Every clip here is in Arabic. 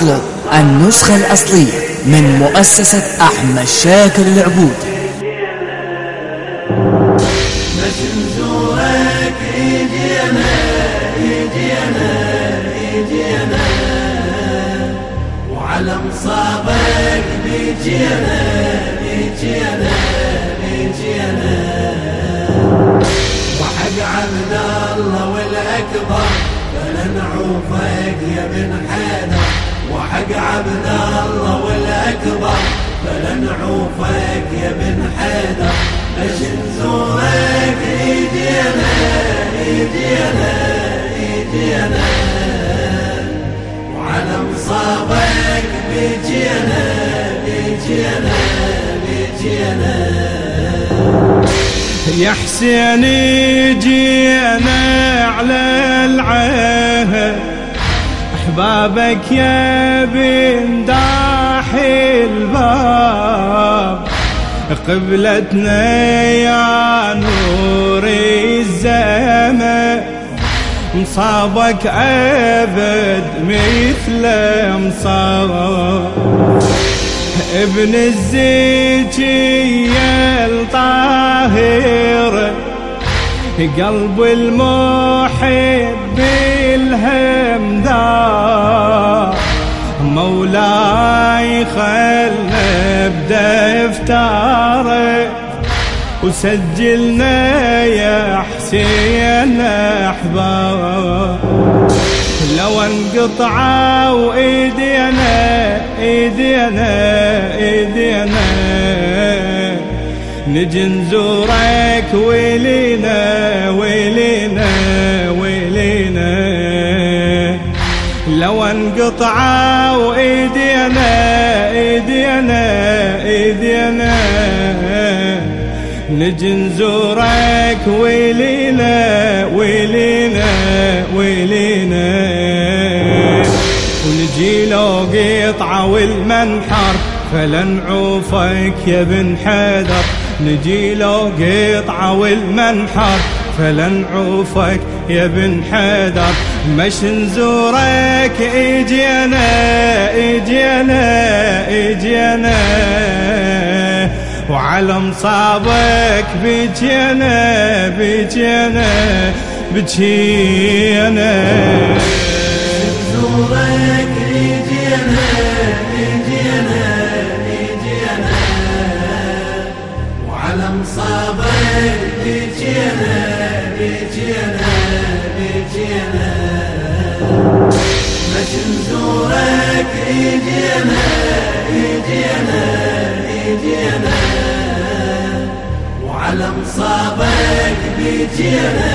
اطلب النسخة الأصلية من مؤسسة أحمد شاكر العبود. وعلى مصابك بيجينا بيجينا بيجينا وحق عبد الله والأكبر فلنعوفك يا بن حيدر وحق عبد الله والأكبر فلنعوفك يا بن حيدر باش نزورك ايدينا ايدينا ايدينا وعلى مصابك بيجينا بيجينا بيجينا يا حسين جينا على العهد. أحبابك يا بن داحي الباب. قبلتنا يا نور الزمان. مصابك أبد مثل مصاب. ابن الزكية قلب المحب الهمدار مولاي خلنا بدفتاره وسجلنا يا حسين احباب لو انقطعوا ايدينا إيدينا إيدينا. نجي نزورك ويلينا ويلينا ويلينا. لو انقطعوا ايدينا ايدينا ايدينا نجي نزورك ويلينا ويلينا ويلينا. ونجي لو قطعة والمنحر فلنعوفك يا بن حيدر. نجي لو قطعة والمنحر فلنعوفك يا بن حيدر مش نزورك اجينا اجينا اجينا وعلى مصابك بجينا بجينا بجينا نزورك وعلى مصابك بيجينا بيجينا بيجينا مش نزورك ايدينا ايدينا وعلى مصابك بيجينا بيجينا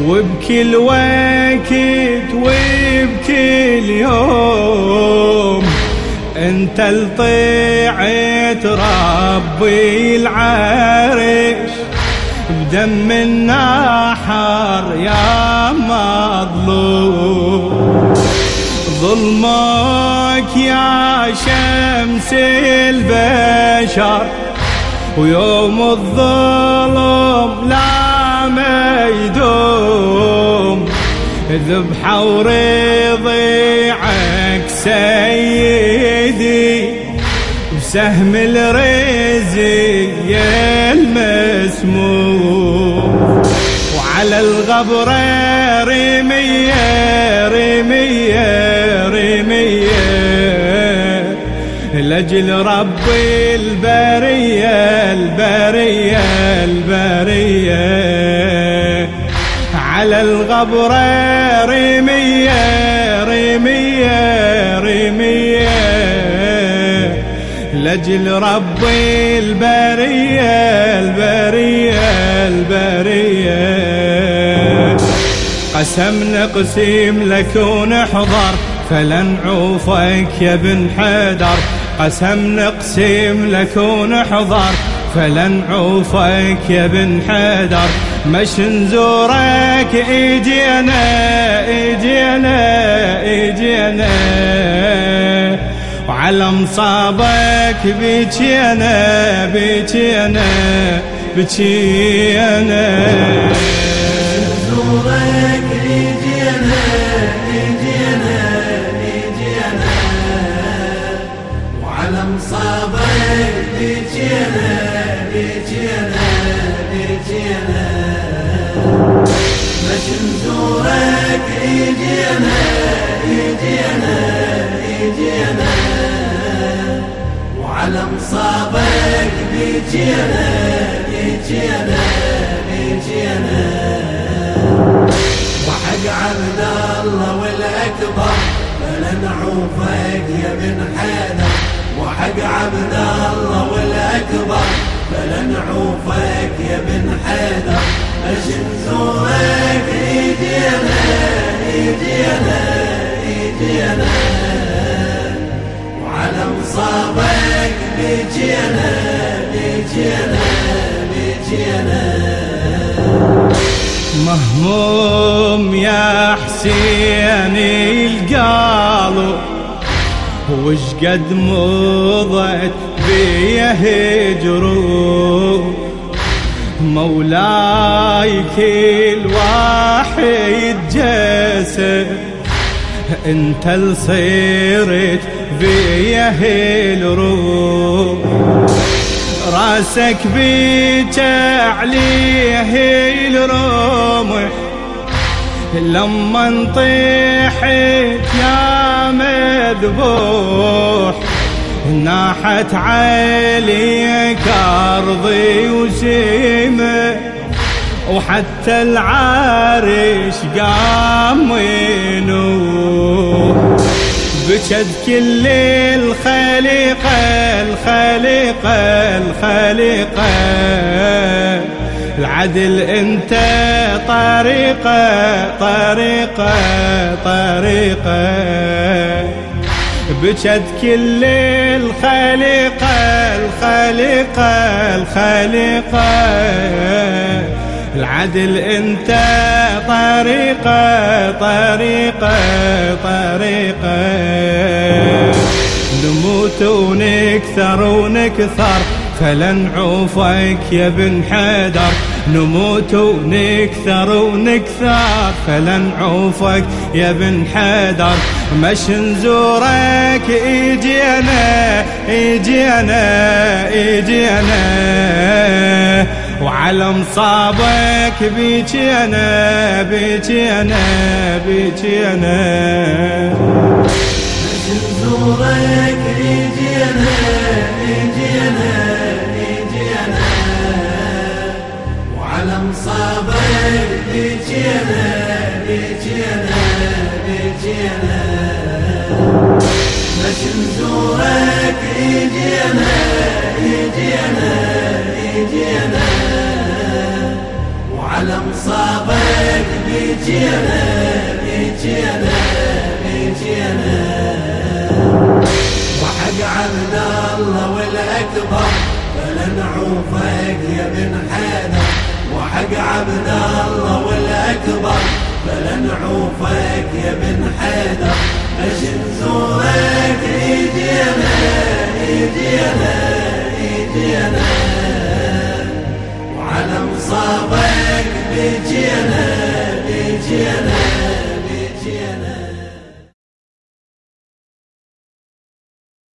وبكل وقت وبكل يوم انت لطيعة ربي العرش بدم النحر يا مظلوم. ظلمك يا شمس البشر ويوم الظلم لا يدوم ذبحة ورضيعك سيدي بسهم الرزي المسموم. وعلى الغبرة رمية رمية رمية. لأجل ربي البرية البرية البرية. على الغبرة رمية رمية رمية لجل ربي البرية البرية البرية. قسم نقسم لك ونحضر فلن عوفك يا بن حيدر قسم نقسم لك ونحضر فلن عوفك يا بن حيدر مش نزورك اجينا اجينا اجينا وعلى مصابك بيجينا بيجينا بيجينا نزورك يجينا يجينا يجينا وعلى مصابك بيجينا بيجينا بيجينا وحق عبد الله والاكبر فلا نعوفك يا بن حيدر وحق عبد الله والأكبر فلا نعوفك يا بن حيدر اش نزورك ايدينا ايدينا ايدينا وعلى مصابك بيجينا بيجينا بيجينا مهموم يا حسين القالوا وش قد مضت هجروا مولاي كل واحد جسد. انت الصيرت بيه الروح راسك بيت عليه الرمح لما انطيحت يا مذبوح. ناحت عليك أرضي وسيمه وحتى العرش قام ينوح بجد كل الخليقة الخليقة الخليقة. العدل أنت طريقة طريقة طريقة. بجد كل الخليقة الخليقة الخليقة. العدل انت طريقة طريقة طريقة. نموت ونكثر ونكثر. فلن عوفك يا بن حيدر. نموت ونكثر ونكثر. فلن عوفك يا بن حيدر. مش نزورك اجينا اجينا اجينا وعلى مصابك بيجينا بيجينا بيجينا نزورك يجينا يجينا وعلى مصابك بيجينا بيجينا بيجينا مش نزورك يجينا يجينا يجينا وعلى مصابك بيجينا بيجينا بيجينا وحق عبد الله والاكبر فلا نعوفك يا بن حيدر وحق عبد الله والأكبر. فلا نعوفك يا بن حيدر. اش نزورك ايدينا ايدينا ايدينا وعلى مصابك بيجينا